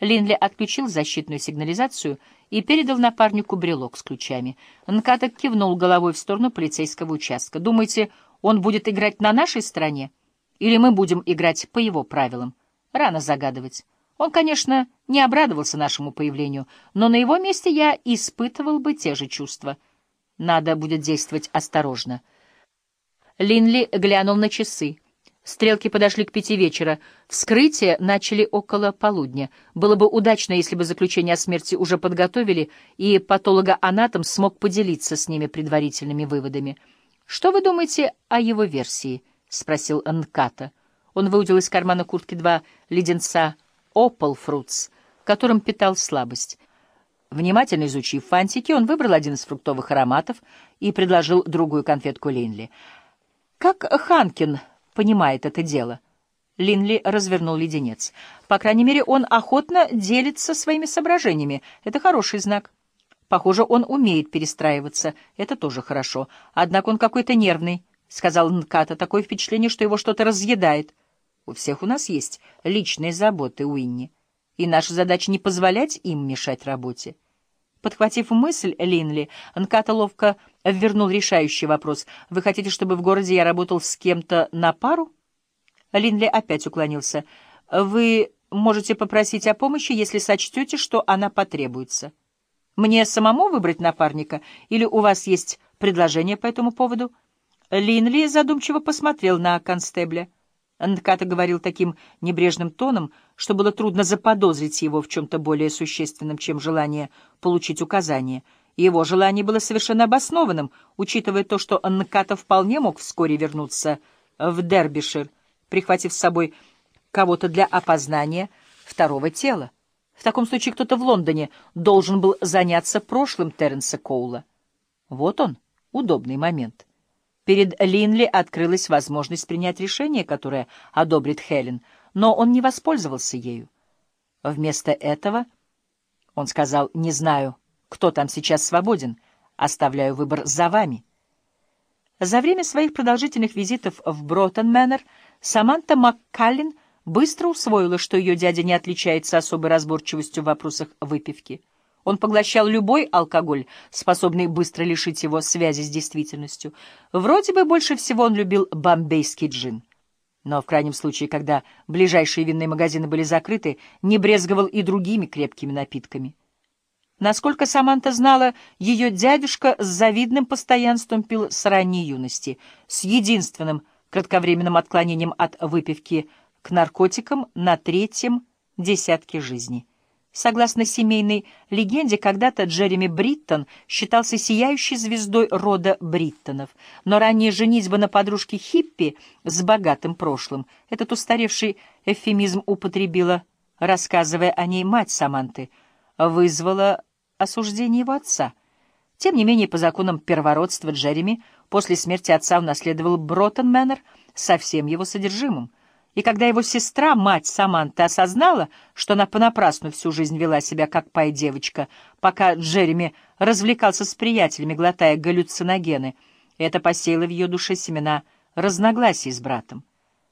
Линли отключил защитную сигнализацию и передал напарнику брелок с ключами. Нкаток кивнул головой в сторону полицейского участка. «Думаете, он будет играть на нашей стороне? Или мы будем играть по его правилам? Рано загадывать. Он, конечно, не обрадовался нашему появлению, но на его месте я испытывал бы те же чувства. Надо будет действовать осторожно». Линли глянул на часы. Стрелки подошли к пяти вечера. Вскрытие начали около полудня. Было бы удачно, если бы заключение о смерти уже подготовили, и патологоанатом смог поделиться с ними предварительными выводами. «Что вы думаете о его версии?» — спросил Нката. Он выудил из кармана куртки два леденца «Опал Фрутс», которым питал слабость. Внимательно изучив фантики, он выбрал один из фруктовых ароматов и предложил другую конфетку Линли. «Как Ханкин понимает это дело. Линли развернул леденец. По крайней мере, он охотно делится своими соображениями. Это хороший знак. Похоже, он умеет перестраиваться. Это тоже хорошо. Однако он какой-то нервный, — сказал Нката. Такое впечатление, что его что-то разъедает. У всех у нас есть личные заботы, Уинни. И наша задача не позволять им мешать работе. Подхватив мысль Линли, Нката ловко вернул решающий вопрос. «Вы хотите, чтобы в городе я работал с кем-то на пару?» Линли опять уклонился. «Вы можете попросить о помощи, если сочтете, что она потребуется. Мне самому выбрать напарника, или у вас есть предложение по этому поводу?» Линли задумчиво посмотрел на констебля. Нката говорил таким небрежным тоном, что было трудно заподозрить его в чем-то более существенном, чем желание получить указания. Его желание было совершенно обоснованным, учитывая то, что Нката вполне мог вскоре вернуться в Дербишир, прихватив с собой кого-то для опознания второго тела. В таком случае кто-то в Лондоне должен был заняться прошлым Терренса Коула. Вот он, удобный момент. Перед Линли открылась возможность принять решение, которое одобрит Хелен, но он не воспользовался ею. Вместо этого он сказал «Не знаю, кто там сейчас свободен, оставляю выбор за вами». За время своих продолжительных визитов в Броттон-Мэннер Саманта МакКаллин быстро усвоила, что ее дядя не отличается особой разборчивостью в вопросах выпивки. Он поглощал любой алкоголь, способный быстро лишить его связи с действительностью. Вроде бы больше всего он любил бомбейский джин. Но в крайнем случае, когда ближайшие винные магазины были закрыты, не брезговал и другими крепкими напитками. Насколько Саманта знала, ее дядюшка с завидным постоянством пил с ранней юности, с единственным кратковременным отклонением от выпивки к наркотикам на третьем десятке жизни. Согласно семейной легенде, когда-то Джереми Бриттон считался сияющей звездой рода Бриттонов, но ранняя женитьба на подружке Хиппи с богатым прошлым, этот устаревший эвфемизм употребила, рассказывая о ней мать Саманты, вызвала осуждение его отца. Тем не менее, по законам первородства Джереми после смерти отца унаследовал Броттон Мэннер со всем его содержимым. И когда его сестра, мать Саманты, осознала, что она понапрасну всю жизнь вела себя как пай-девочка, пока Джереми развлекался с приятелями, глотая галлюциногены, это посеяло в ее душе семена разногласий с братом.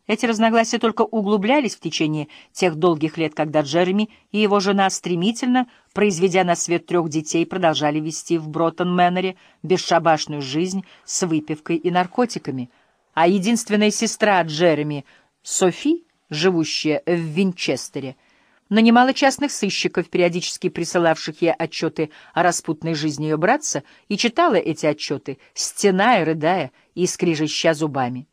Эти разногласия только углублялись в течение тех долгих лет, когда Джереми и его жена, стремительно, произведя на свет трех детей, продолжали вести в Броттон-Мэннере бесшабашную жизнь с выпивкой и наркотиками. А единственная сестра Джереми — Софи, живущая в Винчестере, нанимала частных сыщиков, периодически присылавших ей отчеты о распутной жизни ее братца, и читала эти отчеты, стеная, рыдая и скрижища зубами.